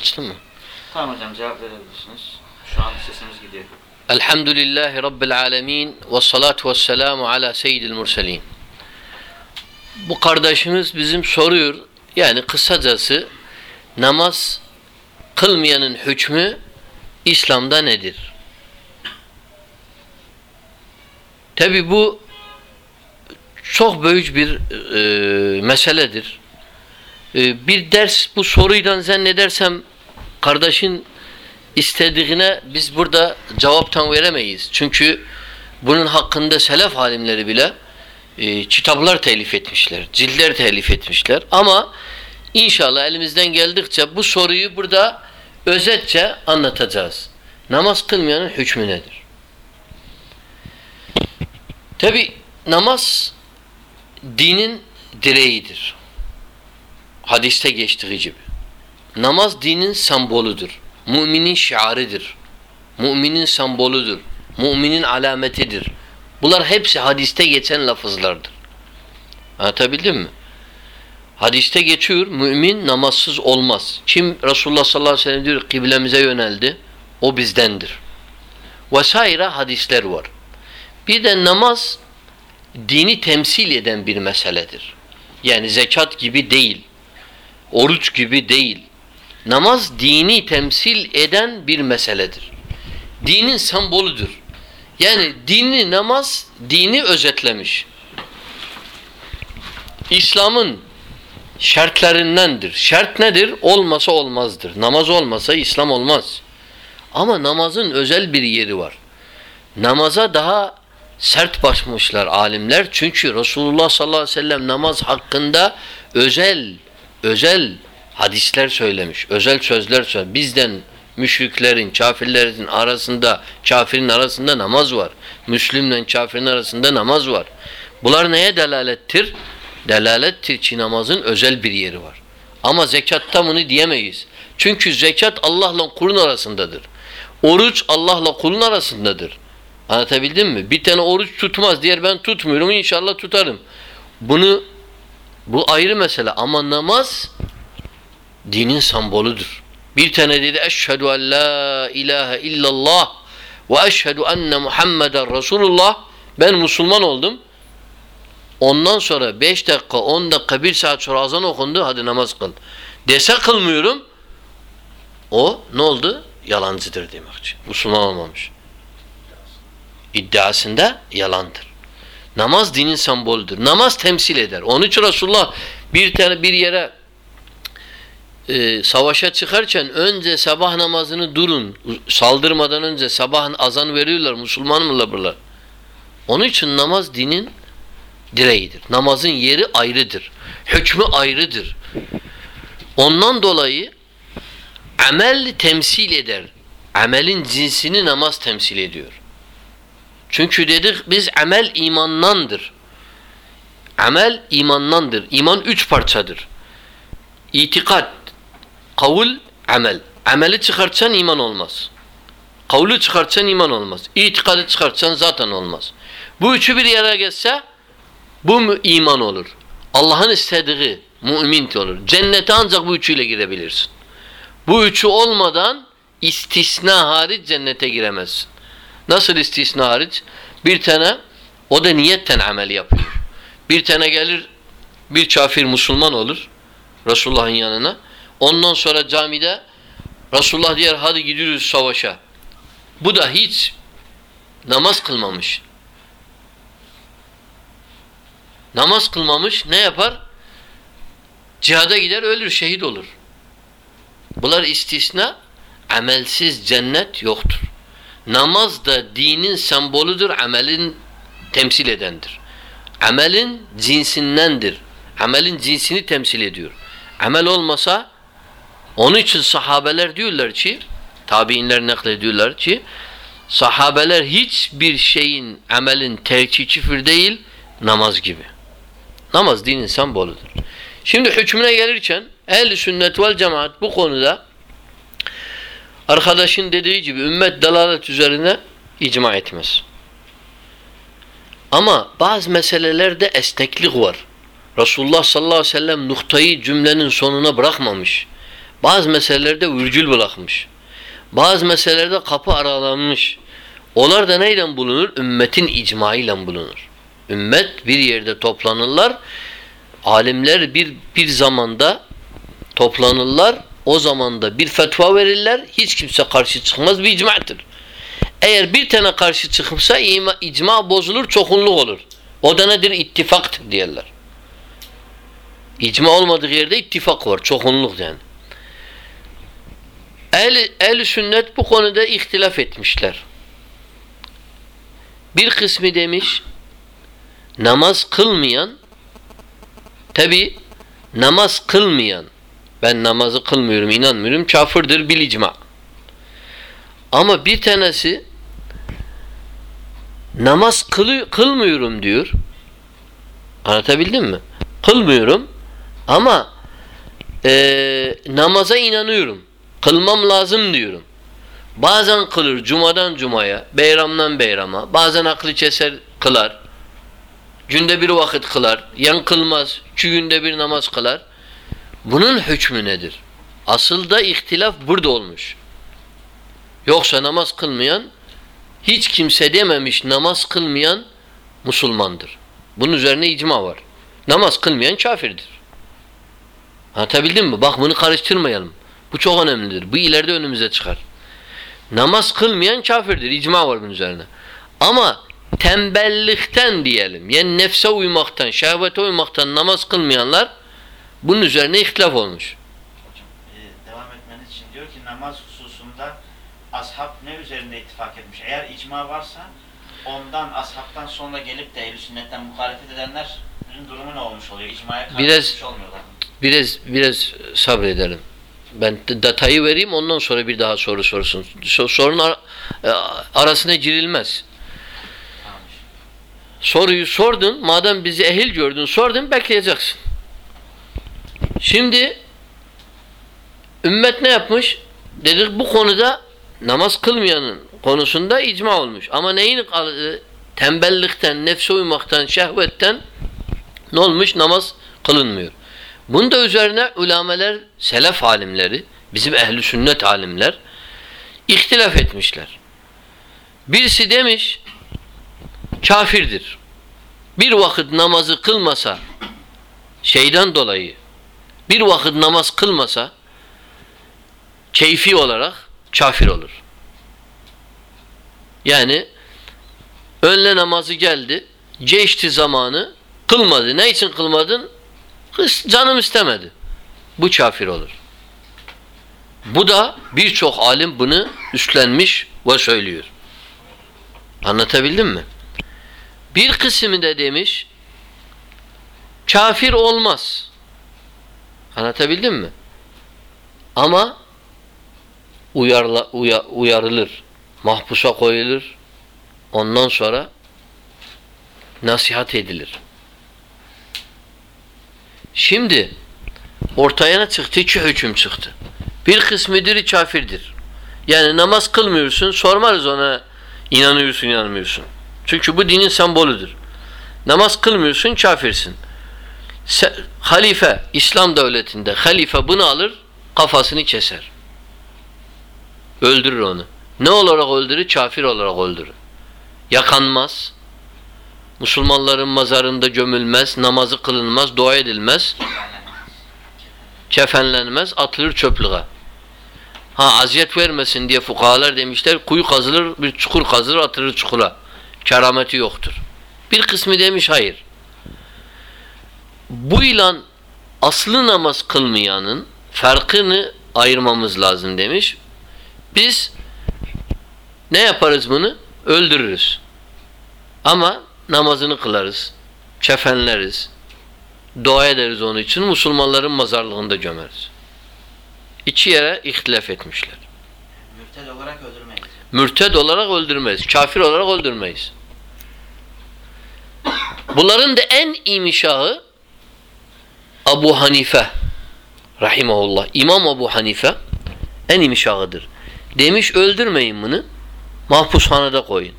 Açtın mı? Tamam hocam cevap verebilirsiniz. Şu an sesimiz gidiyor. Elhamdülillahi Rabbil alemin ve salatu ve selamu ala seyyidil murselin. Bu kardeşimiz bizim soruyor. Yani kısacası namaz kılmayanın hükmü İslam'da nedir? Tabi bu çok büyük bir e, meseledir. E, bir ders bu soruyla zannedersem kardeşin istediğine biz burada cevaptan veremeyiz. Çünkü bunun hakkında selef alimleri bile e, kitaplar telif etmişler, ciltler telif etmişler. Ama inşallah elimizden geldikçe bu soruyu burada özetçe anlatacağız. Namaz kılmayanın hükmü nedir? Tabi namaz dinin direğidir. Hadiste geçtiği gibi. Namaz dinin sembolüdür. Müminin şiarıdır. Müminin semboludur. Müminin alametidir. Bunlar hepsi hadiste geçen lafızlardır. Anlatabildim mi? Hadiste geçiyor, mümin namazsız olmaz. Kim Resulullah sallallahu aleyhi ve sellem diyor kıblemize yöneldi, o bizdendir. Vesaire hadisler var. Bir de namaz dini temsil eden bir meseledir. Yani zekat gibi değil, oruç gibi değil. Namaz dini temsil eden bir meseledir. Dinin sembolüdür. Yani dini namaz dini özetlemiş. İslam'ın şartlarındandır. Şart nedir? Olmasa olmazdır. Namaz olmasa İslam olmaz. Ama namazın özel bir yeri var. Namaza daha sert başmışlar alimler. Çünkü Resulullah sallallahu aleyhi ve sellem namaz hakkında özel özel hadisler söylemiş. Özel sözler söylemiş. Bizden müşriklerin, kafirlerin arasında, kafirin arasında namaz var. Müslümle kafirin arasında namaz var. Bunlar neye delalettir? Delalettir ki namazın özel bir yeri var. Ama zekatta bunu diyemeyiz. Çünkü zekat Allah'la kulun arasındadır. Oruç Allah'la kulun arasındadır. Anlatabildim mi? Bir tane oruç tutmaz. Diğer ben tutmuyorum. inşallah tutarım. Bunu bu ayrı mesele. Ama namaz dinin sembolüdür. Bir tane dedi eşhedü en la ilahe illallah ve eşhedü enne Muhammeden Resulullah ben Müslüman oldum. Ondan sonra 5 dakika, 10 dakika, 1 saat sonra azan okundu. Hadi namaz kıl. Dese kılmıyorum. O ne oldu? Yalancıdır demek. Müslüman olmamış. İddiasında yalandır. Namaz dinin sembolüdür. Namaz temsil eder. Onun için Resulullah bir tane bir yere e, savaşa çıkarken önce sabah namazını durun. Saldırmadan önce sabah azan veriyorlar. Müslüman mılar bunlar? Onun için namaz dinin direğidir. Namazın yeri ayrıdır. Hükmü ayrıdır. Ondan dolayı amel temsil eder. Amelin cinsini namaz temsil ediyor. Çünkü dedik biz amel imandandır. Amel imandandır. İman üç parçadır. İtikat, kavul, amel. Ameli çıkartsan iman olmaz. Kavlu çıkartsan iman olmaz. İtikadı çıkartsan zaten olmaz. Bu üçü bir yere geçse bu iman olur. Allah'ın istediği mümin olur. Cennete ancak bu üçüyle girebilirsin. Bu üçü olmadan istisna hariç cennete giremezsin. Nasıl istisna hariç? Bir tane o da niyetten amel yapıyor. Bir tane gelir bir kafir Müslüman olur Resulullah'ın yanına. Ondan sonra camide Resulullah diyor hadi gidiyoruz savaşa. Bu da hiç namaz kılmamış. Namaz kılmamış ne yapar? Cihada gider ölür, şehit olur. Bunlar istisna, amelsiz cennet yoktur. Namaz da dinin sembolüdür, amelin temsil edendir. Amelin cinsindendir. Amelin cinsini temsil ediyor. Amel olmasa onun için sahabeler diyorlar ki tabiinler naklediyorlar ki sahabeler hiçbir şeyin amelin terki küfür değil namaz gibi. Namaz dinin sembolüdür. Şimdi hükmüne gelirken ehl sünnet vel cemaat bu konuda arkadaşın dediği gibi ümmet dalalet üzerine icma etmez. Ama bazı meselelerde esneklik var. Resulullah sallallahu aleyhi ve sellem noktayı cümlenin sonuna bırakmamış. Bazı meselelerde virgül bırakmış. Bazı meselelerde kapı aralanmış. Onlar da neyle bulunur? Ümmetin icmaıyla bulunur. Ümmet bir yerde toplanırlar. Alimler bir bir zamanda toplanırlar. O zamanda bir fetva verirler. Hiç kimse karşı çıkmaz. Bir icmadır. Eğer bir tane karşı çıkmışsa ima- icma bozulur, çokunluk olur. O da nedir? İttifaktır diyorlar. İcma olmadığı yerde ittifak var. Çokunluk yani. Ehl-i ehl sünnet bu konuda ihtilaf etmişler. Bir kısmı demiş namaz kılmayan tabi namaz kılmayan ben namazı kılmıyorum inanmıyorum kafirdir bil icma. Ama bir tanesi namaz kılı, kılmıyorum diyor. Anlatabildim mi? Kılmıyorum ama eee, namaza inanıyorum. Kılmam lazım diyorum. Bazen kılır cumadan cumaya, beyramdan beyrama. Bazen aklı keser kılar. Günde bir vakit kılar. Yan kılmaz. İki günde bir namaz kılar. Bunun hükmü nedir? Asıl da ihtilaf burada olmuş. Yoksa namaz kılmayan hiç kimse dememiş namaz kılmayan Müslümandır. Bunun üzerine icma var. Namaz kılmayan kafirdir. Anlatabildim mi? Bak bunu karıştırmayalım. Bu çok önemlidir. Bu ileride önümüze çıkar. Namaz kılmayan kafirdir. İcma var bunun üzerine. Ama tembellikten diyelim. Yani nefse uymaktan, şehvete uymaktan namaz kılmayanlar bunun üzerine ihtilaf olmuş. Ee, devam etmeniz için diyor ki namaz hususunda ashab ne üzerinde ittifak etmiş? Eğer icma varsa ondan ashabtan sonra gelip de ehl sünnetten muhalefet edenlerin durumu ne olmuş oluyor? İcmaya karşı Biraz- olmuyorlar. Biraz biraz sabredelim. Ben datayı vereyim ondan sonra bir daha soru sorsun. So- sorun ar- e, arasına girilmez. Tamam. Soruyu sordun, madem bizi ehil gördün, sordun, bekleyeceksin. Şimdi ümmet ne yapmış? Dedik bu konuda namaz kılmayanın konusunda icma olmuş. Ama neyin? Tembellikten, nefse uymaktan, şehvetten ne olmuş? Namaz kılınmıyor. Bunda üzerine ulameler, selef alimleri, bizim ehli sünnet alimler ihtilaf etmişler. Birisi demiş kafirdir. Bir vakit namazı kılmasa şeyden dolayı bir vakit namaz kılmasa keyfi olarak kafir olur. Yani önle namazı geldi, geçti zamanı, kılmadı. Ne için kılmadın? Kız canım istemedi. Bu kafir olur. Bu da birçok alim bunu üstlenmiş ve söylüyor. Anlatabildim mi? Bir kısmı da demiş kafir olmaz. Anlatabildim mi? Ama uyarla, uya- uyarılır. Mahpusa koyulur. Ondan sonra nasihat edilir. Şimdi ortaya ne çıktı? İki hüküm çıktı. Bir kısmıdır kafirdir. Yani namaz kılmıyorsun, sormarız ona inanıyorsun, inanmıyorsun. Çünkü bu dinin sembolüdür. Namaz kılmıyorsun, kafirsin. Halife, İslam devletinde halife bunu alır, kafasını keser. Öldürür onu. Ne olarak öldürür? Kafir olarak öldürür. Yakanmaz. Müslümanların mazarında gömülmez, namazı kılınmaz, dua edilmez, kefenlenmez, atılır çöplüğe. Ha aziyet vermesin diye fukahalar demişler, kuyu kazılır, bir çukur kazılır, atılır çukura. Kerameti yoktur. Bir kısmı demiş hayır. Bu ilan aslı namaz kılmayanın farkını ayırmamız lazım demiş. Biz ne yaparız bunu? Öldürürüz. Ama namazını kılarız. Kefenleriz. Dua ederiz onun için. Müslümanların mazarlığında gömeriz. İki yere ihtilaf etmişler. Mürted olarak öldürmeyiz. Mürted olarak öldürmeyiz. Kafir olarak öldürmeyiz. Bunların da en iyi mişahı Abu Hanife rahimahullah. İmam Abu Hanife en iyi mişahıdır. Demiş öldürmeyin bunu. Mahpushanede koyun.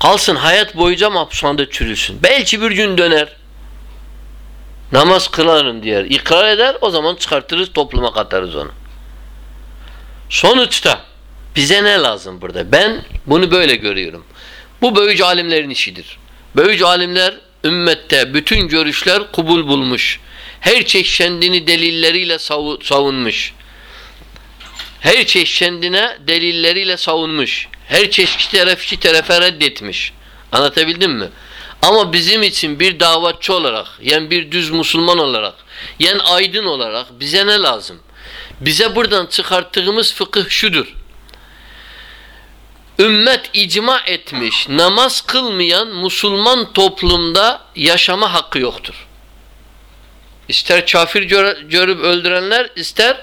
Kalsın hayat boyunca mahpushanede çürüsün. Belki bir gün döner. Namaz kılarım diyer. ikrar eder o zaman çıkartırız topluma katarız onu. Sonuçta bize ne lazım burada? Ben bunu böyle görüyorum. Bu böyücü alimlerin işidir. Böyücü alimler ümmette bütün görüşler kubul bulmuş. Her çeşit kendini delilleriyle savu- savunmuş. Her çeşit kendine delilleriyle savunmuş. Her çeşit taraf iki tarafa reddetmiş. Anlatabildim mi? Ama bizim için bir davatçı olarak, yani bir düz Müslüman olarak, yani aydın olarak bize ne lazım? Bize buradan çıkarttığımız fıkıh şudur. Ümmet icma etmiş, namaz kılmayan Müslüman toplumda yaşama hakkı yoktur. İster kafir gör- görüp öldürenler, ister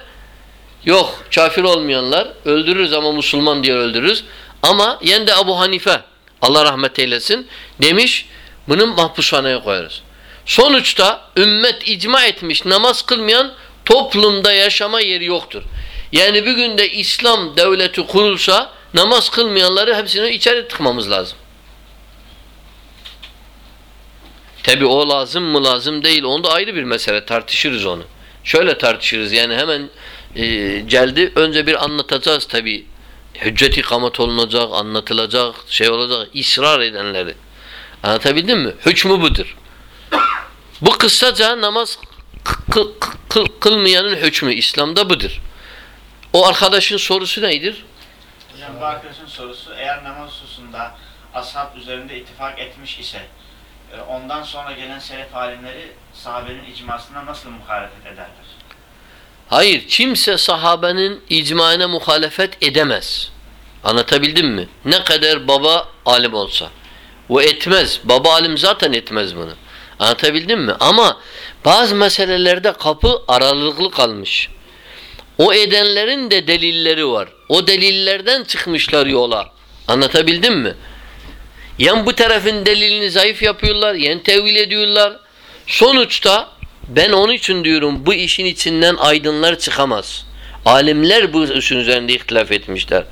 yok kafir olmayanlar öldürürüz ama Müslüman diye öldürürüz. Ama yen de Abu Hanife, Allah rahmet eylesin, demiş bunu mahpushaneye koyarız. Sonuçta ümmet icma etmiş, namaz kılmayan toplumda yaşama yeri yoktur. Yani bir günde İslam devleti kurulsa namaz kılmayanları hepsini içeri tıkmamız lazım. Tabi o lazım mı lazım değil. Onda ayrı bir mesele tartışırız onu. Şöyle tartışırız yani hemen e, geldi önce bir anlatacağız tabi. Hüccet ikamet olunacak, anlatılacak, şey olacak, ısrar edenleri. Anlatabildim mi? Hükmü budur. Bu kısaca namaz kı- kı- kı- kılmayanın hükmü İslam'da budur. O arkadaşın sorusu neydir? Hocam bu arkadaşın sorusu eğer namaz hususunda ashab üzerinde ittifak etmiş ise e, ondan sonra gelen selef alimleri sahabenin icmasına nasıl muhalefet ederler? Hayır, kimse sahabenin icmaına muhalefet edemez. Anlatabildim mi? Ne kadar baba alim olsa. O etmez. Baba alim zaten etmez bunu. Anlatabildim mi? Ama bazı meselelerde kapı aralıklı kalmış. O edenlerin de delilleri var. O delillerden çıkmışlar yola. Anlatabildim mi? Yen bu tarafın delilini zayıf yapıyorlar, yen tevil ediyorlar. Sonuçta ben onun için diyorum bu işin içinden aydınlar çıkamaz. Alimler bu işin üzerinde ihtilaf etmişler.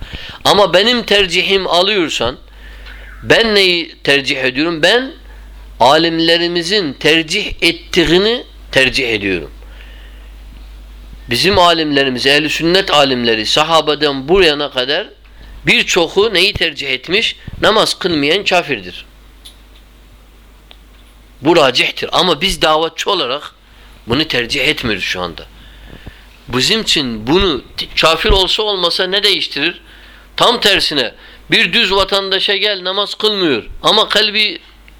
Ama benim tercihim alıyorsan ben neyi tercih ediyorum? Ben alimlerimizin tercih ettiğini tercih ediyorum. Bizim alimlerimiz, ehl sünnet alimleri sahabeden bu yana kadar birçoku neyi tercih etmiş? Namaz kılmayan kafirdir. Bu racihtir. Ama biz davetçi olarak bunu tercih etmiyoruz şu anda. Bizim için bunu kafir olsa olmasa ne değiştirir? Tam tersine bir düz vatandaşa gel namaz kılmıyor ama kalbi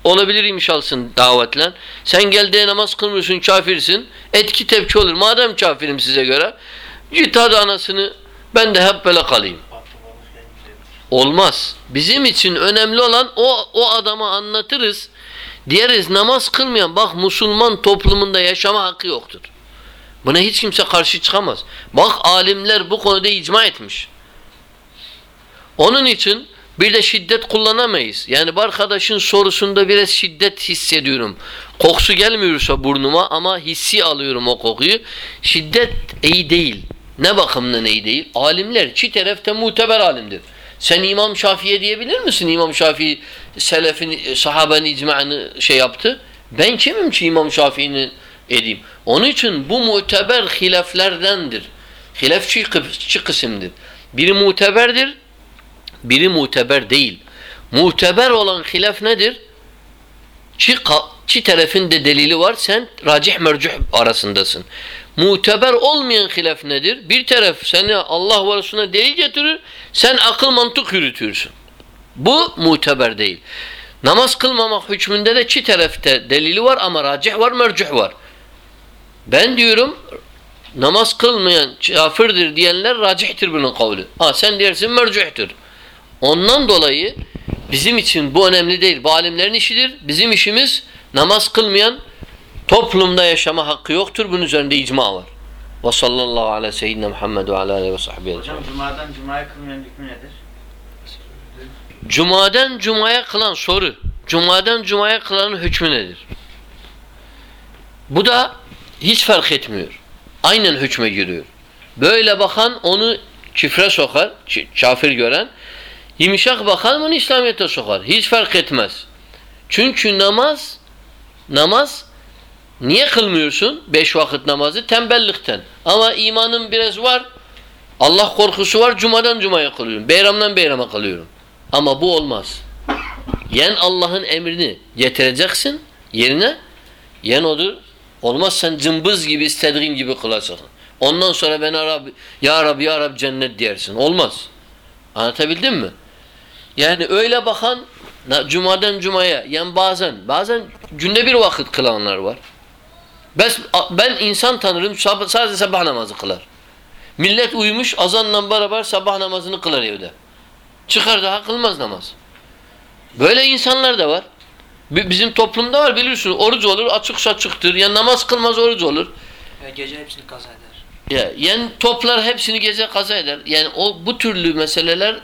olabilir imiş alsın davetle. Sen gel de namaz kılmıyorsun kafirsin. Etki tepki olur. Madem kafirim size göre git hadi anasını ben de hep böyle kalayım. Olmaz. Bizim için önemli olan o o adama anlatırız. Diyeriz namaz kılmayan bak Müslüman toplumunda yaşama hakkı yoktur. Buna hiç kimse karşı çıkamaz. Bak alimler bu konuda icma etmiş. Onun için bir de şiddet kullanamayız. Yani bu arkadaşın sorusunda biraz şiddet hissediyorum. Kokusu gelmiyorsa burnuma ama hissi alıyorum o kokuyu. Şiddet iyi değil. Ne bakımdan iyi değil? Alimler iki tarafta muteber alimdir. Sen İmam Şafii'ye diyebilir misin? İmam Şafii selefin, sahabenin icma'ını şey yaptı. Ben kimim ki İmam Şafii'ni edeyim? Onun için bu muteber hilaflerdendir. Hilaf iki, iki kısımdır. Biri muteberdir, biri muteber değil. Muteber olan hilaf nedir? Çi, çi tarafın da delili var. Sen racih mercuh arasındasın. Muteber olmayan hilaf nedir? Bir taraf seni Allah ve Resulüne delil getirir. Sen akıl mantık yürütürsün. Bu muteber değil. Namaz kılmamak hükmünde de çi tarafta delili var ama racih var, mercuh var. Ben diyorum namaz kılmayan kafirdir diyenler racihtir bunun kavli. Ha sen dersin mercuhtur. Ondan dolayı bizim için bu önemli değil. Bu alimlerin işidir. Bizim işimiz namaz kılmayan toplumda yaşama hakkı yoktur. Bunun üzerinde icma var. Ve sallallahu ala seyyidina Muhammed ve ala aleyhi ve sahbihi Hocam cumadan cumaya kılmayan hükmü nedir? Cumadan cumaya kılan soru. Cumadan cumaya kılanın hükmü nedir? Bu da hiç fark etmiyor. Aynen hükme giriyor. Böyle bakan onu küfre sokar, kafir gören. Yumuşak bakan onu İslamiyet'e sokar. Hiç fark etmez. Çünkü namaz namaz Niye kılmıyorsun beş vakit namazı? Tembellikten. Ama imanın biraz var. Allah korkusu var. Cumadan cumaya kılıyorum. Beyramdan beyrama kılıyorum. Ama bu olmaz. Yen Allah'ın emrini getireceksin yerine. Yen odur. Olmaz sen cımbız gibi istediğin gibi kılarsın. Ondan sonra ben Arab, Ya Rabbi Ya Rabbi cennet diyersin. Olmaz. Anlatabildim mi? Yani öyle bakan cumadan cumaya yani bazen bazen günde bir vakit kılanlar var. Ben, ben insan tanırım sadece sabah namazı kılar. Millet uyumuş azanla beraber sabah namazını kılar evde. Çıkar daha kılmaz namaz. Böyle insanlar da var. Bi- Bizim toplumda var biliyorsun oruç olur açık saçıktır. Ya namaz kılmaz oruç olur. Ve gece hepsini kaza eder. Ya yani toplar hepsini gece kaza eder. Yani o bu türlü meseleler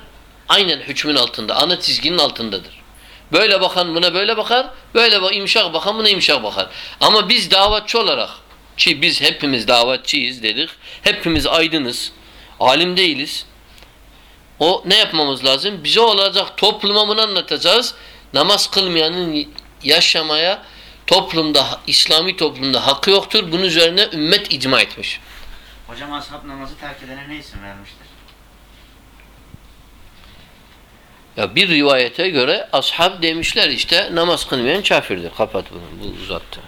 aynen hükmün altında, ana çizginin altındadır. Böyle bakan buna böyle bakar, böyle bak imşak bakan buna imşak bakar. Ama biz davetçi olarak ki biz hepimiz davetçiyiz dedik. Hepimiz aydınız. Alim değiliz. O ne yapmamız lazım? Bize olacak topluma bunu anlatacağız. Namaz kılmayanın yaşamaya toplumda, İslami toplumda hakkı yoktur. Bunun üzerine ümmet icma etmiş. Hocam ashab namazı terk edene ne isim vermiştir? Ya bir rivayete göre ashab demişler işte namaz kılmayan kafirdir. Kapat bunu. Bu uzattı.